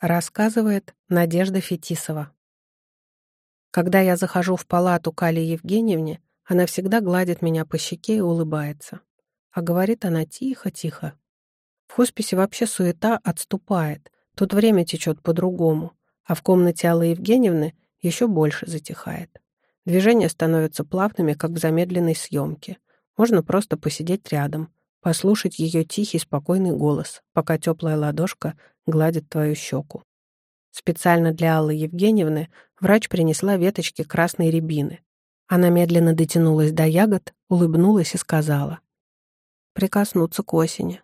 Рассказывает Надежда Фетисова. Когда я захожу в палату к Алле Евгеньевне, она всегда гладит меня по щеке и улыбается. А говорит она тихо-тихо. В хосписе вообще суета отступает. Тут время течет по-другому. А в комнате Аллы Евгеньевны еще больше затихает. Движения становятся плавными, как в замедленной съемке. Можно просто посидеть рядом, послушать ее тихий, спокойный голос, пока теплая ладошка гладит твою щеку. Специально для Аллы Евгеньевны врач принесла веточки красной рябины. Она медленно дотянулась до ягод, улыбнулась и сказала. «Прикоснуться к осени.